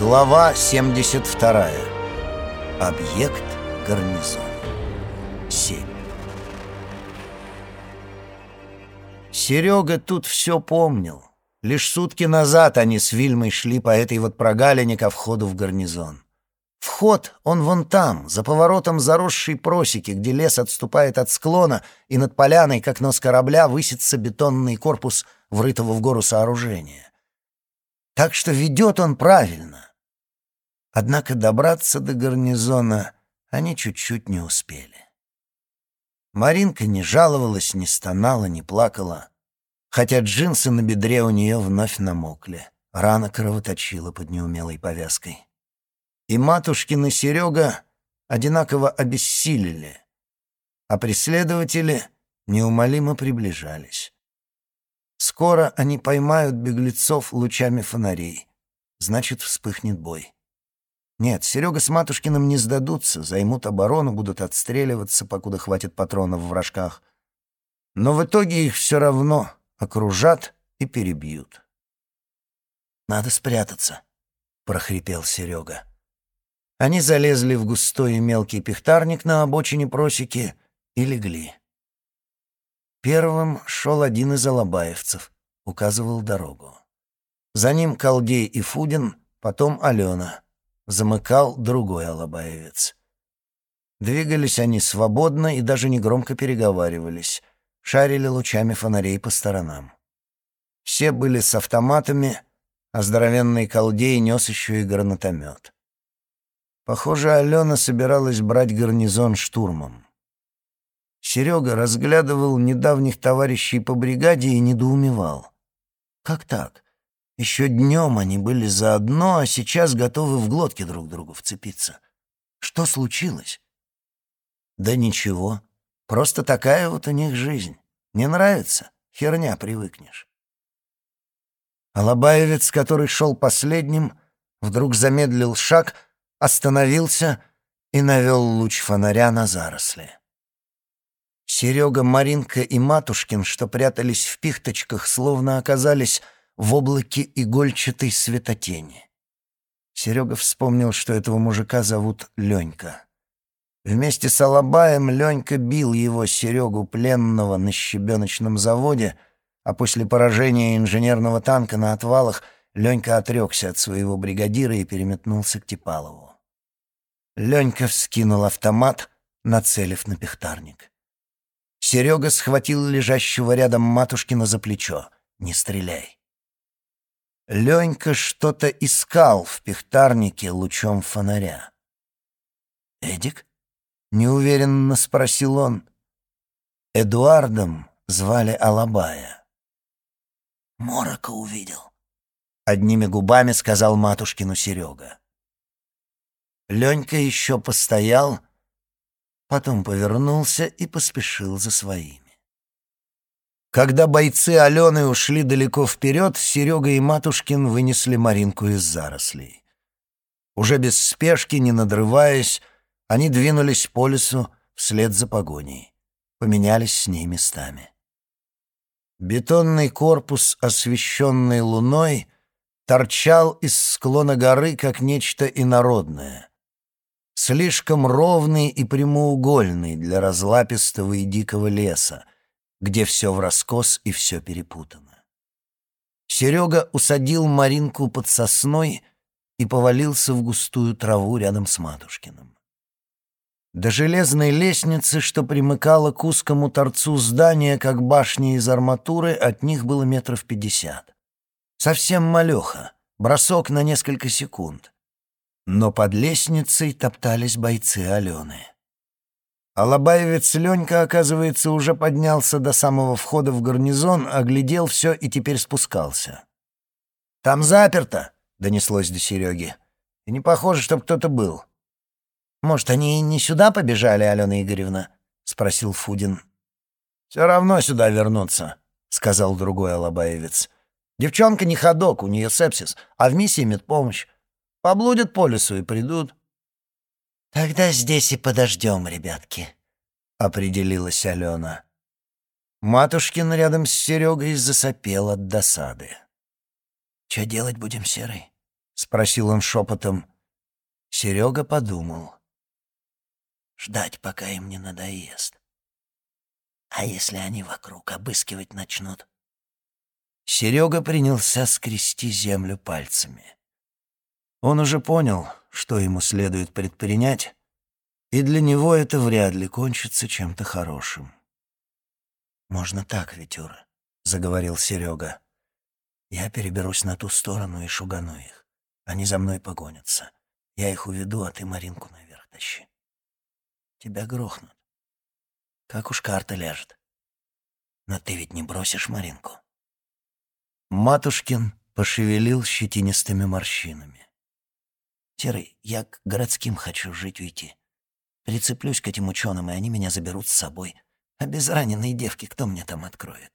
Глава 72. Объект гарнизон. 7. Серега тут все помнил. Лишь сутки назад они с Вильмой шли по этой вот прогалине ко входу в гарнизон. Вход, он вон там, за поворотом заросшей просеки, где лес отступает от склона, и над поляной, как нос корабля, высится бетонный корпус врытого в гору сооружения. Так что ведет он правильно. Однако добраться до гарнизона они чуть-чуть не успели. Маринка не жаловалась, не стонала, не плакала, хотя джинсы на бедре у нее вновь намокли. Рана кровоточила под неумелой повязкой и матушкин и Серега одинаково обессилели, а преследователи неумолимо приближались. Скоро они поймают беглецов лучами фонарей. Значит, вспыхнет бой. Нет, Серега с Матушкиным не сдадутся, займут оборону, будут отстреливаться, покуда хватит патронов в рожках. Но в итоге их все равно окружат и перебьют. «Надо спрятаться», — прохрипел Серега. Они залезли в густой и мелкий пихтарник на обочине просеки и легли. Первым шел один из алабаевцев, указывал дорогу. За ним Колдей и Фудин, потом Алена. Замыкал другой алабаевец. Двигались они свободно и даже негромко переговаривались, шарили лучами фонарей по сторонам. Все были с автоматами, а здоровенный Колдей нес еще и гранатомет. Похоже, Алена собиралась брать гарнизон штурмом. Серега разглядывал недавних товарищей по бригаде и недоумевал. Как так? Еще днем они были заодно, а сейчас готовы в глотке друг другу вцепиться. Что случилось? Да ничего. Просто такая вот у них жизнь. Не нравится? Херня, привыкнешь. Алабаевец, который шел последним, вдруг замедлил шаг — остановился и навел луч фонаря на заросли. Серега, Маринка и Матушкин, что прятались в пихточках, словно оказались в облаке игольчатой светотени. Серега вспомнил, что этого мужика зовут Ленька. Вместе с Алабаем Ленька бил его, Серегу, пленного на щебеночном заводе, а после поражения инженерного танка на отвалах Ленька отрекся от своего бригадира и переметнулся к Типалову. Ленька вскинул автомат, нацелив на пехтарник. Серега схватил лежащего рядом Матушкина за плечо. «Не стреляй». Ленька что-то искал в пехтарнике лучом фонаря. «Эдик?» — неуверенно спросил он. Эдуардом звали Алабая. «Морока увидел», — одними губами сказал матушкину Серега. Ленька еще постоял, потом повернулся и поспешил за своими. Когда бойцы Алены ушли далеко вперед, Серега и Матушкин вынесли Маринку из зарослей. Уже без спешки, не надрываясь, они двинулись по лесу вслед за погоней, поменялись с ней местами. Бетонный корпус, освещенный луной, торчал из склона горы, как нечто инородное слишком ровный и прямоугольный для разлапистого и дикого леса, где все в раскос и все перепутано. Серега усадил Маринку под сосной и повалился в густую траву рядом с Матушкиным. До железной лестницы, что примыкала к узкому торцу здания, как башни из арматуры, от них было метров пятьдесят. Совсем малеха, бросок на несколько секунд но под лестницей топтались бойцы Алены. Алабаевец Ленька, оказывается, уже поднялся до самого входа в гарнизон, оглядел все и теперь спускался. «Там заперто!» — донеслось до Сереги. «И не похоже, чтоб кто-то был». «Может, они не сюда побежали, Алена Игоревна?» — спросил Фудин. «Все равно сюда вернуться», — сказал другой алабаевец. «Девчонка не ходок, у нее сепсис, а в миссии медпомощь. Поблудят по лесу и придут. «Тогда здесь и подождем, ребятки», — определилась Алена. Матушкин рядом с Серегой засопел от досады. «Че делать будем, Серый?» — спросил он шепотом. Серега подумал. Ждать, пока им не надоест. А если они вокруг обыскивать начнут? Серега принялся скрести землю пальцами. Он уже понял, что ему следует предпринять, и для него это вряд ли кончится чем-то хорошим. «Можно так, Витюра», — заговорил Серега. «Я переберусь на ту сторону и шугану их. Они за мной погонятся. Я их уведу, а ты Маринку наверх тащи. Тебя грохнут. Как уж карта ляжет. Но ты ведь не бросишь Маринку. Матушкин пошевелил щетинистыми морщинами. Серый, я к городским хочу жить уйти. Прицеплюсь к этим ученым, и они меня заберут с собой. А без раненой девки кто мне там откроет?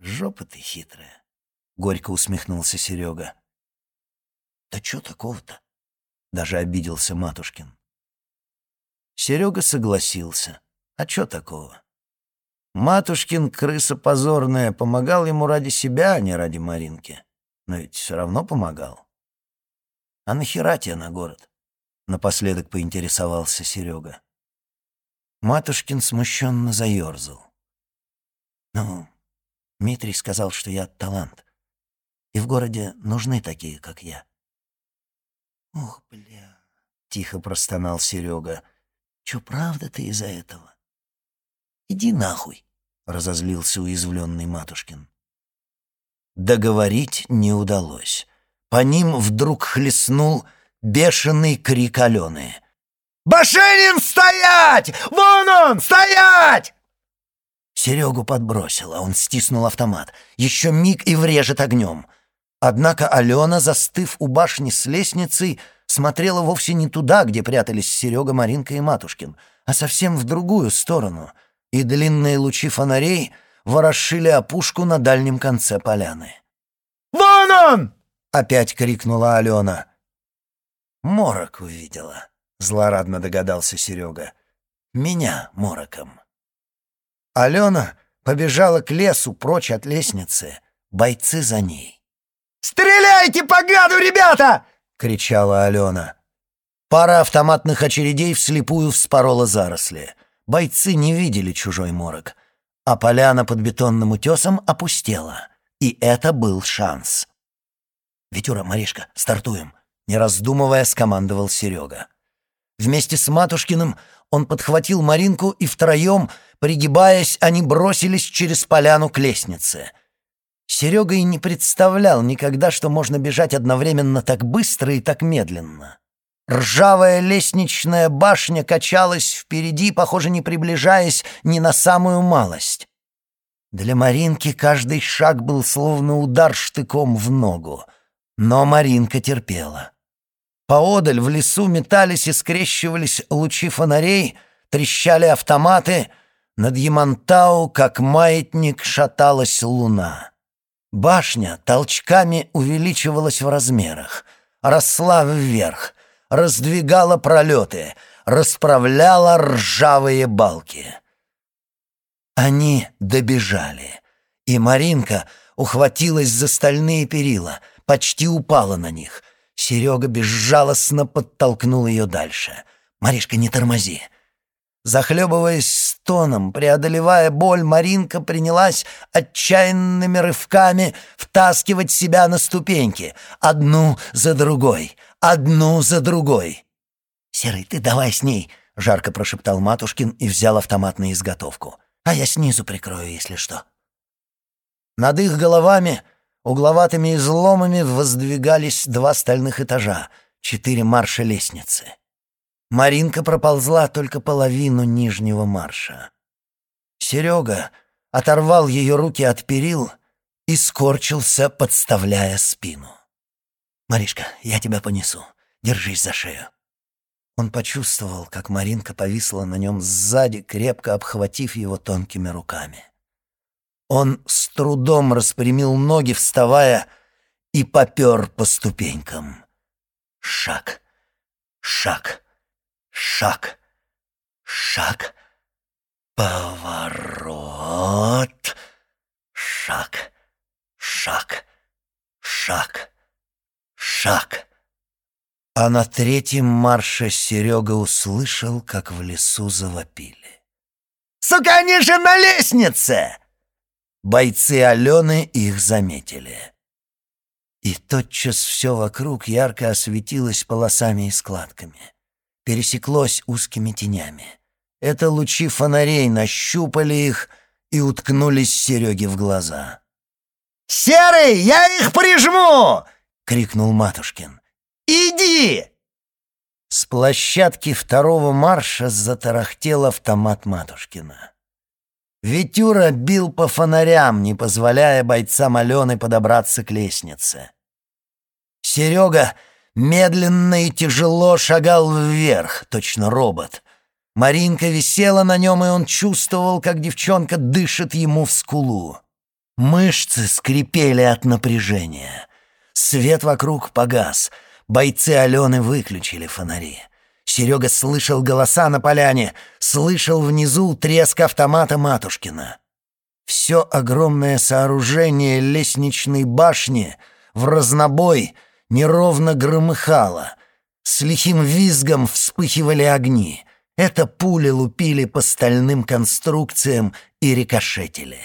Жопа ты хитрая, — горько усмехнулся Серега. Да чё такого-то? Даже обиделся Матушкин. Серега согласился. А чё такого? Матушкин, крыса позорная, помогал ему ради себя, а не ради Маринки. Но ведь все равно помогал. А нахера тебе на город? Напоследок поинтересовался Серега. Матушкин смущенно заерзал. Ну, Дмитрий сказал, что я талант. И в городе нужны такие, как я. Ох, бля, тихо простонал Серега. Чё, правда ты из-за этого? Иди нахуй, разозлился уязвленный Матушкин. Договорить не удалось. По ним вдруг хлестнул бешеный крик Алены. «Башенин, стоять! Вон он, стоять!» Серегу подбросило, он стиснул автомат. Еще миг и врежет огнем. Однако Алена, застыв у башни с лестницей, смотрела вовсе не туда, где прятались Серега, Маринка и Матушкин, а совсем в другую сторону, и длинные лучи фонарей ворошили опушку на дальнем конце поляны. «Вон он!» — опять крикнула Алена. «Морок увидела», — злорадно догадался Серега. «Меня мороком». Алена побежала к лесу прочь от лестницы, бойцы за ней. «Стреляйте по гаду, ребята!» кричала Алена. Пара автоматных очередей вслепую вспорола заросли. Бойцы не видели чужой морок, а поляна под бетонным утесом опустела. И это был шанс. «Витюра, Маришка, стартуем!» Не раздумывая, скомандовал Серега. Вместе с Матушкиным он подхватил Маринку, и втроем, пригибаясь, они бросились через поляну к лестнице — Серега и не представлял никогда, что можно бежать одновременно так быстро и так медленно. Ржавая лестничная башня качалась впереди, похоже, не приближаясь ни на самую малость. Для Маринки каждый шаг был словно удар штыком в ногу. Но Маринка терпела. Поодаль в лесу метались и скрещивались лучи фонарей, трещали автоматы. Над Ямантау, как маятник, шаталась луна. Башня толчками увеличивалась в размерах, росла вверх, раздвигала пролеты, расправляла ржавые балки. Они добежали, и Маринка ухватилась за стальные перила, почти упала на них. Серега безжалостно подтолкнул ее дальше. «Маришка, не тормози!» Захлебываясь стоном, преодолевая боль, Маринка принялась отчаянными рывками втаскивать себя на ступеньки, одну за другой, одну за другой. «Серый, ты давай с ней!» — жарко прошептал Матушкин и взял автомат на изготовку. «А я снизу прикрою, если что». Над их головами угловатыми изломами воздвигались два стальных этажа, четыре марша лестницы. Маринка проползла только половину нижнего марша. Серега оторвал ее руки от перил и скорчился, подставляя спину. «Маришка, я тебя понесу. Держись за шею». Он почувствовал, как Маринка повисла на нем сзади, крепко обхватив его тонкими руками. Он с трудом распрямил ноги, вставая, и попер по ступенькам. Шаг, шаг, Шаг. Шаг. Поворот. Шаг. Шаг. Шаг. шаг. А на третьем марше Серега услышал, как в лесу завопили. «Сука, они же на лестнице!» Бойцы Алены их заметили. И тотчас все вокруг ярко осветилось полосами и складками. Пересеклось узкими тенями. Это лучи фонарей нащупали их и уткнулись Сереге в глаза. «Серый, я их прижму!» — крикнул Матушкин. «Иди!» С площадки второго марша затарахтел автомат Матушкина. Витюра бил по фонарям, не позволяя бойцам Алены подобраться к лестнице. Серега медленно и тяжело шагал вверх, точно робот. Маринка висела на нем, и он чувствовал, как девчонка дышит ему в скулу. Мышцы скрипели от напряжения. Свет вокруг погас. Бойцы Алены выключили фонари. Серега слышал голоса на поляне, слышал внизу треск автомата Матушкина. Все огромное сооружение лестничной башни в разнобой неровно громыхало. С лихим визгом вспыхивали огни. Это пули лупили по стальным конструкциям и рикошетили.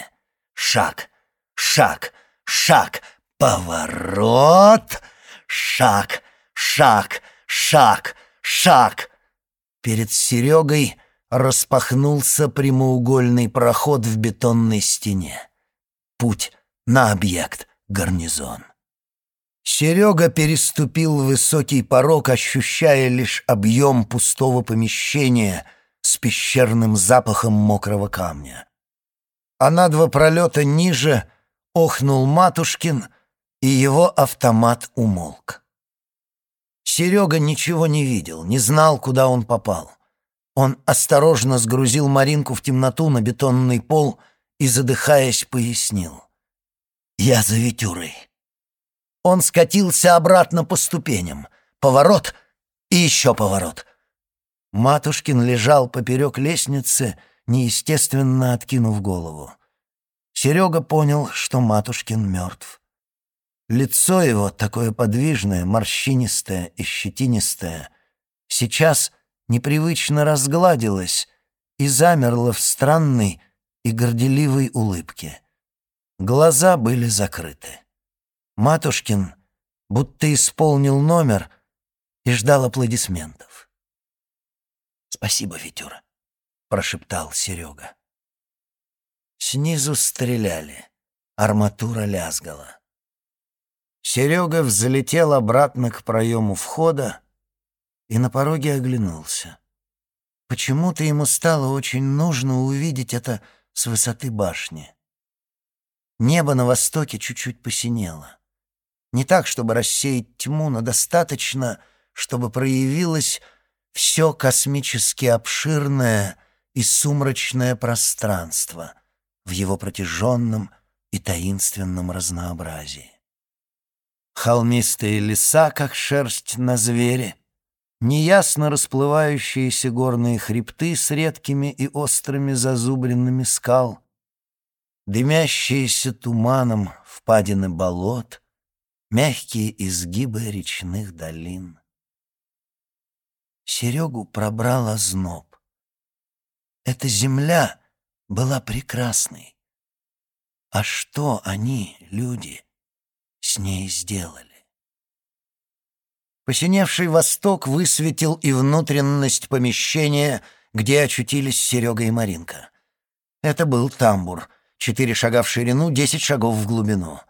Шаг, шаг, шаг, поворот, шаг, шаг, шаг — Шаг! Перед Серегой распахнулся прямоугольный проход в бетонной стене. Путь на объект гарнизон. Серега переступил высокий порог, ощущая лишь объем пустого помещения с пещерным запахом мокрого камня. А на два пролета ниже охнул Матушкин, и его автомат умолк. Серега ничего не видел, не знал, куда он попал. Он осторожно сгрузил Маринку в темноту на бетонный пол и, задыхаясь, пояснил. «Я за Витюрой». Он скатился обратно по ступеням. Поворот и еще поворот. Матушкин лежал поперек лестницы, неестественно откинув голову. Серега понял, что Матушкин мертв. Лицо его, такое подвижное, морщинистое и щетинистое, сейчас непривычно разгладилось и замерло в странной и горделивой улыбке. Глаза были закрыты. Матушкин будто исполнил номер и ждал аплодисментов. «Спасибо, Витюра», — прошептал Серега. Снизу стреляли, арматура лязгала. Серега взлетел обратно к проему входа и на пороге оглянулся. Почему-то ему стало очень нужно увидеть это с высоты башни. Небо на востоке чуть-чуть посинело. Не так, чтобы рассеять тьму, но достаточно, чтобы проявилось все космически обширное и сумрачное пространство в его протяженном и таинственном разнообразии холмистые леса, как шерсть на звере, неясно расплывающиеся горные хребты с редкими и острыми зазубренными скал, дымящиеся туманом впадины болот, мягкие изгибы речных долин. Серегу пробрал озноб. Эта земля была прекрасной. А что они, люди, с ней сделали. Посиневший восток высветил и внутренность помещения, где очутились Серега и Маринка. Это был тамбур. Четыре шага в ширину, десять шагов в глубину.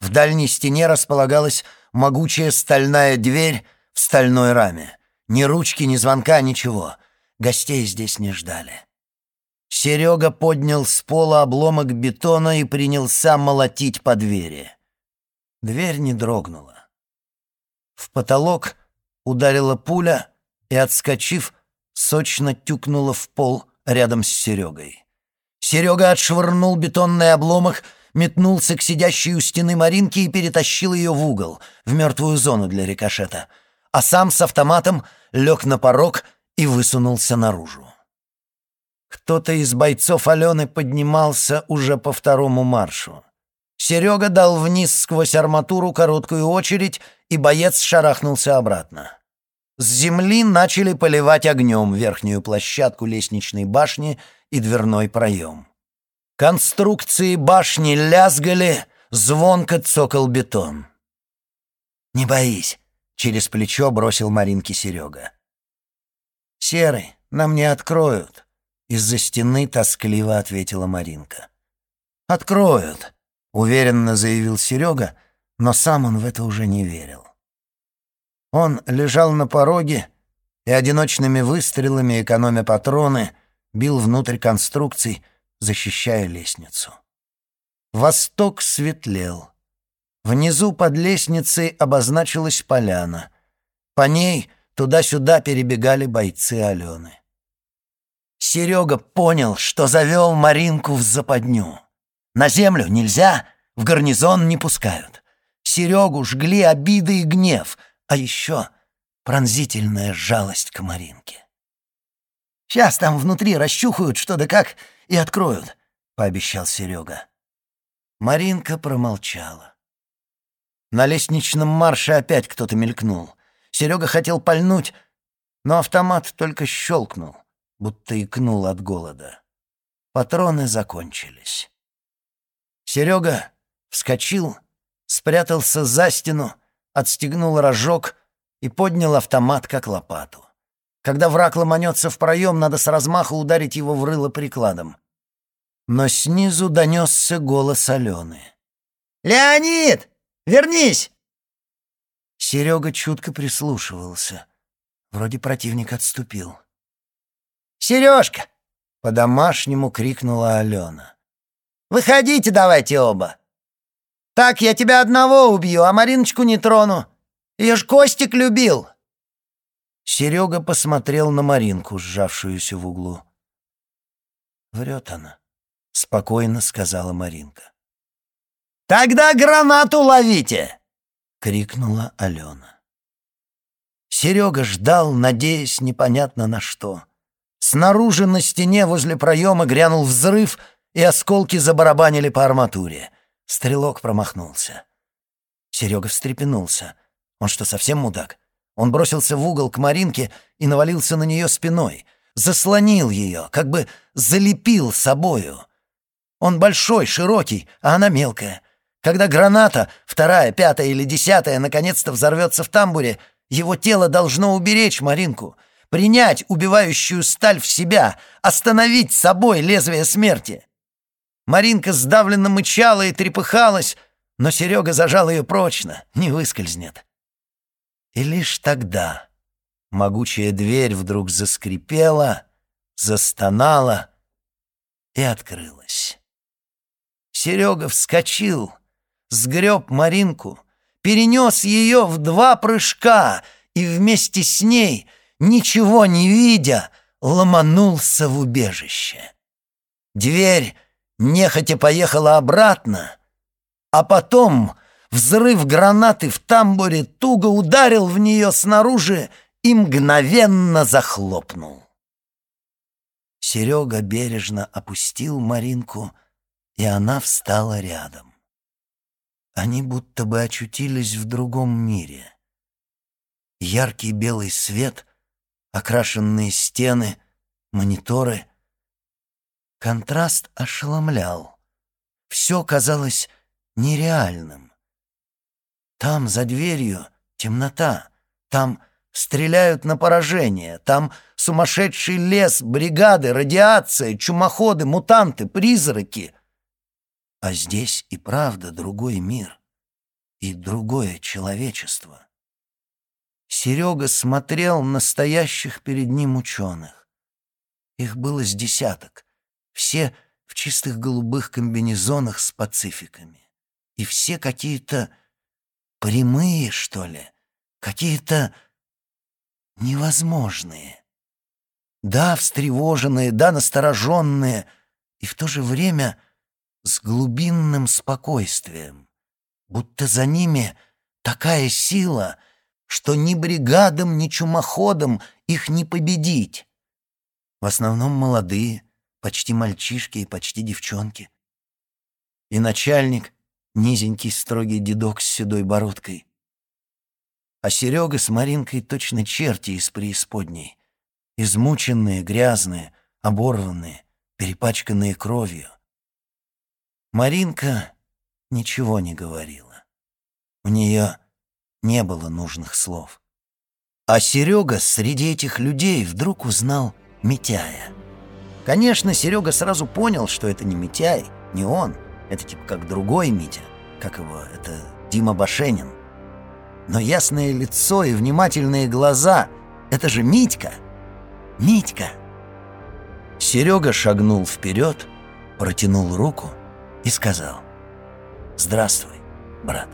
В дальней стене располагалась могучая стальная дверь в стальной раме. Ни ручки, ни звонка, ничего. Гостей здесь не ждали. Серега поднял с пола обломок бетона и принялся молотить по двери. Дверь не дрогнула. В потолок ударила пуля и, отскочив, сочно тюкнула в пол рядом с Серегой. Серега отшвырнул бетонный обломок, метнулся к сидящей у стены Маринке и перетащил ее в угол, в мертвую зону для рикошета, а сам с автоматом лег на порог и высунулся наружу. Кто-то из бойцов Алены поднимался уже по второму маршу. Серега дал вниз сквозь арматуру короткую очередь и боец шарахнулся обратно. С земли начали поливать огнем верхнюю площадку лестничной башни и дверной проем. Конструкции башни лязгали, звонко цокал бетон. «Не боись», — через плечо бросил Маринке Серега. «Серый, нам не откроют», — из-за стены тоскливо ответила Маринка. «Откроют», — уверенно заявил Серега, но сам он в это уже не верил. Он лежал на пороге и одиночными выстрелами, экономя патроны, бил внутрь конструкций, защищая лестницу. Восток светлел. Внизу под лестницей обозначилась поляна. По ней туда-сюда перебегали бойцы Алены. Серега понял, что завел Маринку в западню. На землю нельзя, в гарнизон не пускают. Серегу жгли обиды и гнев, а еще пронзительная жалость к Маринке. «Сейчас там внутри расчухают что да как и откроют», — пообещал Серега. Маринка промолчала. На лестничном марше опять кто-то мелькнул. Серега хотел пальнуть, но автомат только щелкнул, будто икнул от голода. Патроны закончились. Серега вскочил, спрятался за стену, отстегнул рожок и поднял автомат, как лопату. Когда враг ломанется в проем, надо с размаху ударить его в рыло прикладом. Но снизу донесся голос Алены. «Леонид, вернись!» Серега чутко прислушивался. Вроде противник отступил. «Сережка!» — по-домашнему крикнула Алена. «Выходите давайте оба! Так я тебя одного убью, а Мариночку не трону. Ее ж Костик любил!» Серега посмотрел на Маринку, сжавшуюся в углу. «Врет она», — спокойно сказала Маринка. «Тогда гранату ловите!» — крикнула Алена. Серега ждал, надеясь непонятно на что. Снаружи на стене возле проема грянул взрыв, и осколки забарабанили по арматуре. Стрелок промахнулся. Серега встрепенулся. Он что, совсем мудак? Он бросился в угол к Маринке и навалился на нее спиной. Заслонил ее, как бы залепил собою. Он большой, широкий, а она мелкая. Когда граната, вторая, пятая или десятая, наконец-то взорвется в тамбуре, его тело должно уберечь Маринку, принять убивающую сталь в себя, остановить собой лезвие смерти. Маринка сдавленно мычала и трепыхалась, но Серега зажал ее прочно, не выскользнет. И лишь тогда могучая дверь вдруг заскрипела, застонала и открылась. Серега вскочил, сгреб Маринку, перенес ее в два прыжка и вместе с ней, ничего не видя, ломанулся в убежище. Дверь нехотя поехала обратно, а потом взрыв гранаты в тамбуре туго ударил в нее снаружи и мгновенно захлопнул. Серега бережно опустил Маринку, и она встала рядом. Они будто бы очутились в другом мире. Яркий белый свет, окрашенные стены, мониторы — Контраст ошеломлял. Все казалось нереальным. Там, за дверью, темнота. Там стреляют на поражение. Там сумасшедший лес, бригады, радиация, чумоходы, мутанты, призраки. А здесь и правда другой мир. И другое человечество. Серега смотрел настоящих перед ним ученых. Их было с десяток. Все в чистых голубых комбинезонах с пацификами. И все какие-то прямые, что ли, какие-то невозможные. Да, встревоженные, да, настороженные, и в то же время с глубинным спокойствием, будто за ними такая сила, что ни бригадам, ни чумоходам их не победить. В основном молодые, почти мальчишки и почти девчонки. И начальник, низенький строгий дедок с седой бородкой. а Серега с Маринкой точно черти из преисподней. Измученные, грязные, оборванные, перепачканные кровью. Маринка ничего не говорила. У нее не было нужных слов. А Серега среди этих людей вдруг узнал Митяя. Конечно, Серега сразу понял, что это не Митяй, не он. Это типа как другой Митя. Как его? Это Дима Башенин. Но ясное лицо и внимательные глаза — это же Митька. Митька. Серега шагнул вперед, протянул руку и сказал «Здравствуй, брат».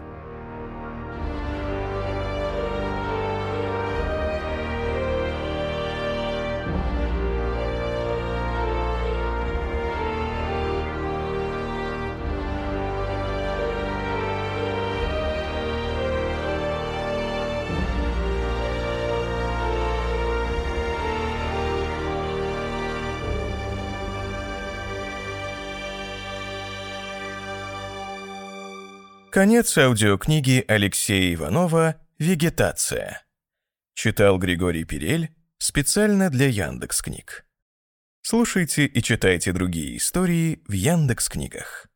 Конец аудиокниги Алексея Иванова «Вегетация». Читал Григорий Перель специально для Яндекс.Книг. Слушайте и читайте другие истории в Яндекс.Книгах.